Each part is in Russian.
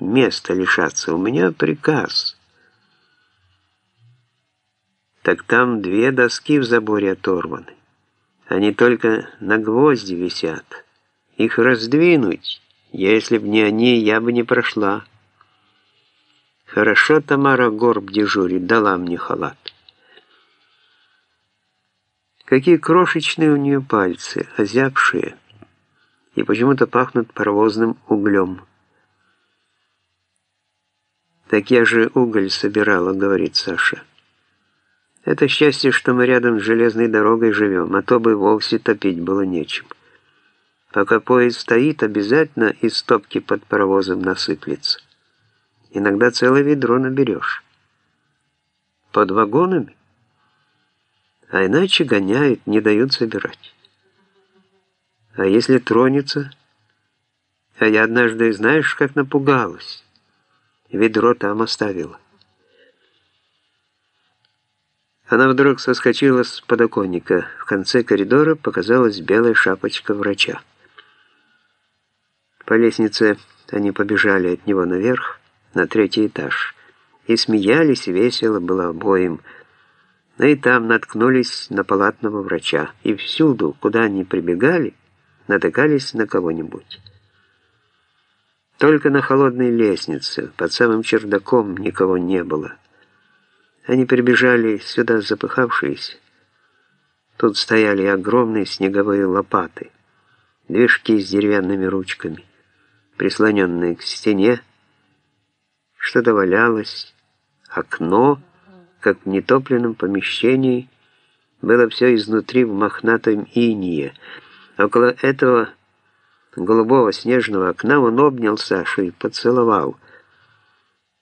места лишаться. У меня приказ. Так там две доски в заборе оторваны. Они только на гвозди висят. Их раздвинуть, если б не они, я бы не прошла. Хорошо Тамара Горб дежурит, дала мне халат. Какие крошечные у нее пальцы, озябшие, и почему-то пахнут паровозным углем. «Так я же уголь собирала», — говорит Саша. «Это счастье, что мы рядом с железной дорогой живем, а то бы вовсе топить было нечем. Пока поезд стоит, обязательно из стопки под паровозом насыплется. Иногда целое ведро наберешь. Под вагонами? А иначе гоняют, не дают собирать. А если тронется? А я однажды, знаешь, как напугалась» ведро там оставила. Она вдруг соскочила с подоконника. В конце коридора показалась белая шапочка врача. По лестнице они побежали от него наверх, на третий этаж, и смеялись весело было обоим. Но и там наткнулись на палатного врача, и всюду, куда они прибегали, натыкались на кого-нибудь. Только на холодной лестнице, под самым чердаком, никого не было. Они прибежали сюда запыхавшиеся. Тут стояли огромные снеговые лопаты, движки с деревянными ручками, прислоненные к стене. Что-то валялось, окно, как в нетопленном помещении, было все изнутри в мохнатом инее. Около этого голубого снежного окна он обнял Сашу и поцеловал.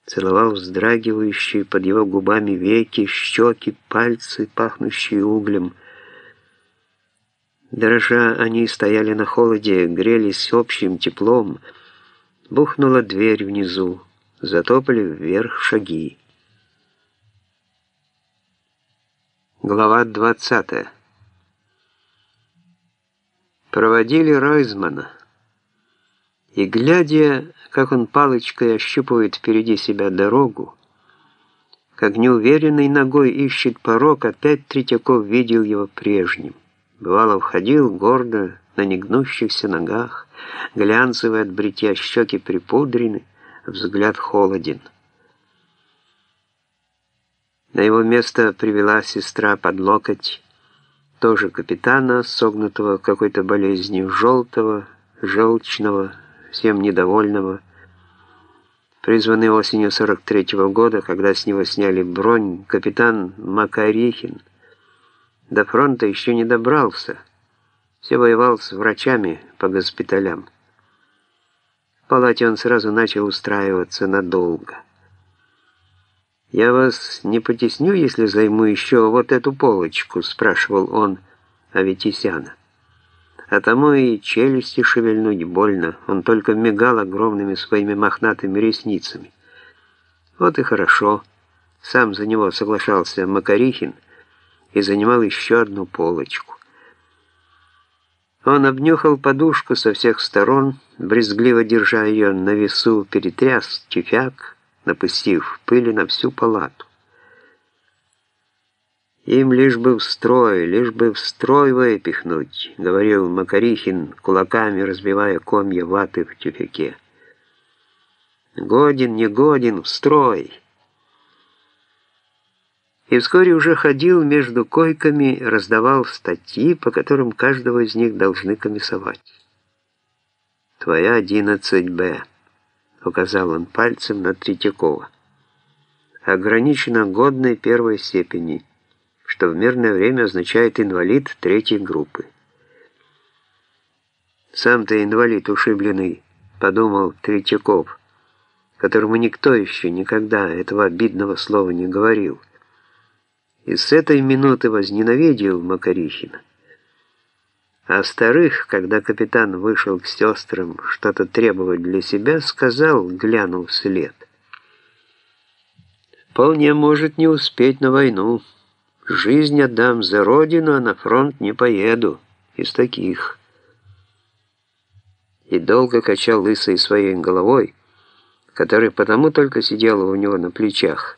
Целовал вздрагивающие под его губами веки, щеки, пальцы, пахнущие углем. Дрожа, они стояли на холоде, грелись общим теплом. Бухнула дверь внизу, затопали вверх шаги. Глава двадцатая. Проводили Ройзмана. И глядя, как он палочкой ощупывает впереди себя дорогу, как неуверенной ногой ищет порог, опять Третьяков видел его прежним. Бывало, входил гордо, на негнущихся ногах, глянцевые от бритья щеки припудрены, взгляд холоден. На его место привела сестра под локоть, тоже капитана, согнутого какой-то болезнью, желтого, желчного, всем недовольного, призванный осенью 43 -го года, когда с него сняли бронь, капитан Макарихин до фронта еще не добрался, все воевал с врачами по госпиталям. В палате он сразу начал устраиваться надолго. «Я вас не потесню, если займу еще вот эту полочку?» – спрашивал он Аветисяна. А тому и челюсти шевельнуть больно, он только мигал огромными своими мохнатыми ресницами. Вот и хорошо. Сам за него соглашался Макарихин и занимал еще одну полочку. Он обнюхал подушку со всех сторон, брезгливо держа ее на весу, перетряс тюфяк, напустив пыли на всю палату. Им лишь бы в строй, лишь бы в строй выпихнуть, говорил Макарихин, кулаками разбивая комья ваты в тюфяке. Годен, не годен, в строй. И вскоре уже ходил между койками, раздавал статьи, по которым каждого из них должны комиссовать. «Твоя 11Б», — указал он пальцем на Третьякова. «Ограничена годной первой степени» что в мирное время означает инвалид третьей группы. «Сам-то инвалид ушибленный», — подумал Третьяков, которому никто еще никогда этого обидного слова не говорил. И с этой минуты возненавидел Макарихина. А старых, когда капитан вышел к сестрам что-то требовать для себя, сказал, глянув вслед. «Вполне может не успеть на войну». Жизнь отдам за родину, а на фронт не поеду. Из таких. И долго качал лысой своей головой, который потому только сидела у него на плечах,